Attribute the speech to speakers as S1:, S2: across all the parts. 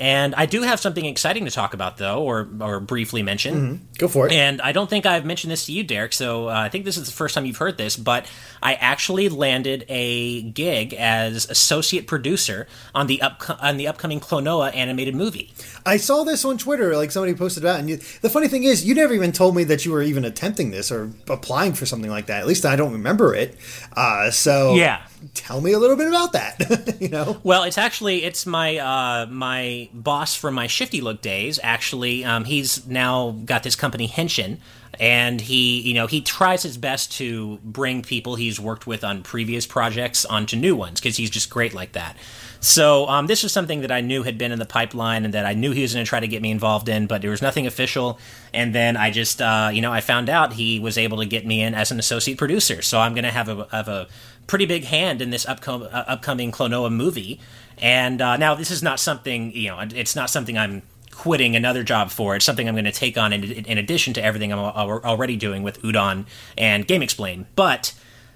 S1: And I do have something exciting to talk about, though, or or briefly mention.
S2: Mm-hmm. Go for it.
S1: And I don't think I've mentioned this to you, Derek. So uh, I think this is the first time you've heard this, but I actually landed a gig as associate producer on the up on the upcoming Klonoa animated movie.
S2: I saw this on Twitter, like somebody posted about, it, and you, the funny thing is, you never even told me that you were even attempting this or applying for something like that. At least I don't remember it. Uh, so
S1: Yeah.
S2: Tell me a little bit about that. you know,
S1: Well, it's actually it's my uh, my boss from my ShiftyLook days. Actually, um, he's now got this company Henshin, and he you know he tries his best to bring people he's worked with on previous projects onto new ones because he's just great like that. So um, this was something that I knew had been in the pipeline and that I knew he was going to try to get me involved in, but there was nothing official. And then I just uh, you know I found out he was able to get me in as an associate producer. So I'm going to have a have a pretty big hand in this upcoming uh, upcoming Klonoa movie. And uh, now this is not something you know. It's not something I'm quitting another job for. It's something I'm going to take on in, in addition to everything I'm already doing with Udon and GameXplain. But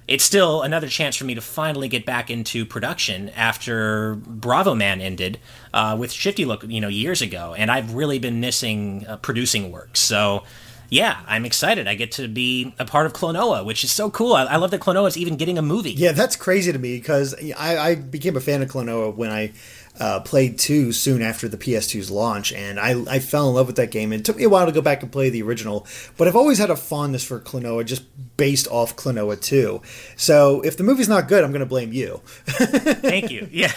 S1: it's still another chance for me to finally get back into production after Bravoman ended uh, with ShiftyLook, you know, years ago, and I've really been missing uh, producing work. So. Yeah, I'm excited. I get to be a part of Klonoa, which is so cool. I, I love that Klonoa is even getting a movie.
S2: yeah, that's crazy to me because I, I became a fan of Klonoa when I uh, played two soon after the PS2's launch, and I, I fell in love with that game. It took me a while to go back and play the original, but I've always had a fondness for Klonoa just based off Klonoa 2. So if the movie's not good, I'm going to blame you.
S1: Thank you. Yeah.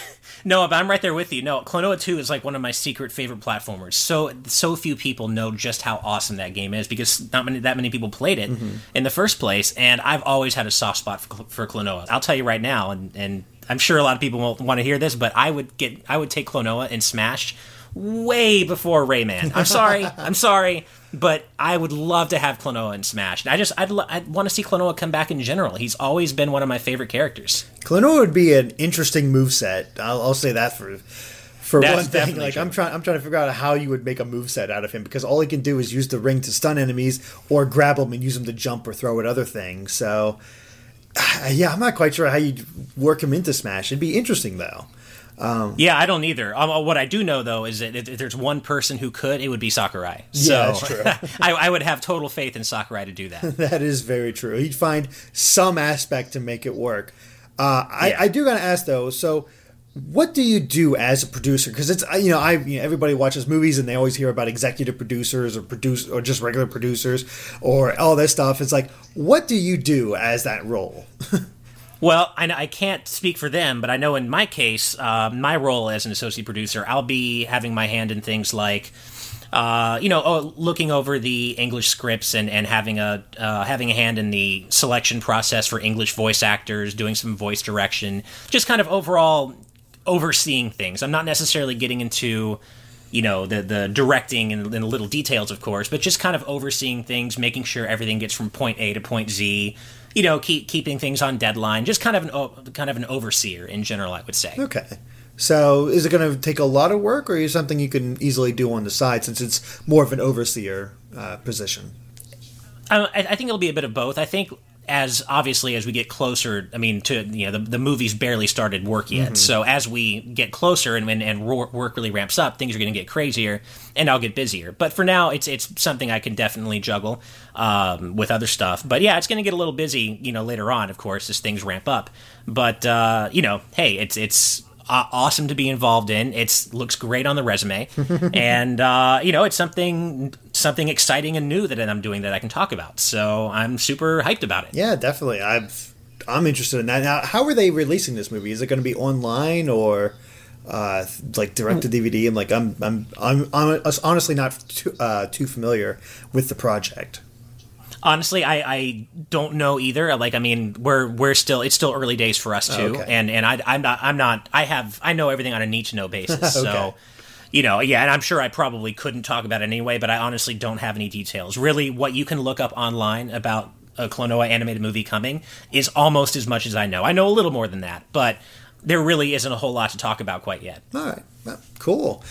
S1: No, but I'm right there with you. No, Klonoa 2 is like one of my secret favorite platformers. So so few people know just how awesome that game is because not many that many people played it in the first place, and I've always had a soft spot for, for Klonoa. I'll tell you right now, and and I'm sure a lot of people won't want to hear this, but I would get I would take Klonoa and Smash way before Rayman. I'm sorry, I'm sorry, but I would love to have Klonoa and Smash. I just I'd, lo- I'd want to see Klonoa come back in general. He's always been one of my favorite characters.
S2: Klonoa would be an interesting move set. I'll, I'll say that for for
S1: That's
S2: one thing. Like
S1: true.
S2: I'm trying, I'm trying to figure out how you would make a move set out of him because all he can do is use the ring to stun enemies or grab them and use them to jump or throw at other things. So yeah, I'm not quite sure how you'd work him into Smash. It'd be interesting though.
S1: Yeah, I don't either. Um, what I do know though is that if, if there's one person who could, it would be Sakurai. So
S2: Yeah, that's true.
S1: I, I would have total faith in Sakurai to do that.
S2: That is very true. He'd find some aspect to make it work. Uh, I,
S1: Yeah.
S2: I do gotta ask though. So, what do you do as a producer? Because it's you know I you know, everybody watches movies and they always hear about executive producers or produce or just regular producers or all this stuff. It's like, what do you do as that role?
S1: Well, I, I can't speak for them, but I know in my case, uh, my role as an associate producer, I'll be having my hand in things like, uh, you know, oh, looking over the English scripts and, and having a uh, having a hand in the selection process for English voice actors, doing some voice direction, just kind of overall overseeing things. I'm not necessarily getting into you know the the directing and, and the little details, of course, but just kind of overseeing things, making sure everything gets from point A to point Z. You know, keep keeping things on deadline. Just kind of an kind of an overseer in general, I would say.
S2: Okay. So, is it going to take a lot of work, or is it something you can easily do on the side since it's more of an overseer uh, position?
S1: Uh, I, I think it'll be a bit of both. I think as obviously as we get closer, I mean, to you know, the, the movie's barely started work yet. So as we get closer and and, and ro- work really ramps up, things are going to get crazier, and I'll get busier. But for now, it's it's something I can definitely juggle um, with other stuff. But yeah, it's going to get a little busy, you know, later on, of course, as things ramp up. But uh, you know, hey, it's it's uh, awesome to be involved in. It looks great on the resume, and uh, you know it's something something exciting and new that I'm doing that I can talk about. So I'm super hyped about it.
S2: Yeah, definitely. I've I'm interested in that. Now, how are they releasing this movie? Is it going to be online or uh, like direct to DVD? I'm like I'm I'm I'm, I'm honestly not too, uh, too familiar with the project.
S1: Honestly, I, I don't know either. Like, I mean, we're we're still it's still early days for us too,
S2: Okay.
S1: and and I I'm not I'm not I have I know everything on a need to know basis. So. You know, yeah, and I'm sure I probably couldn't talk about it anyway, but I honestly don't have any details. Really, what you can look up online about a Klonoa animated movie coming is almost as much as I know. I know a little more than that, but there really isn't a whole lot to talk about quite yet.
S2: All right, well, cool.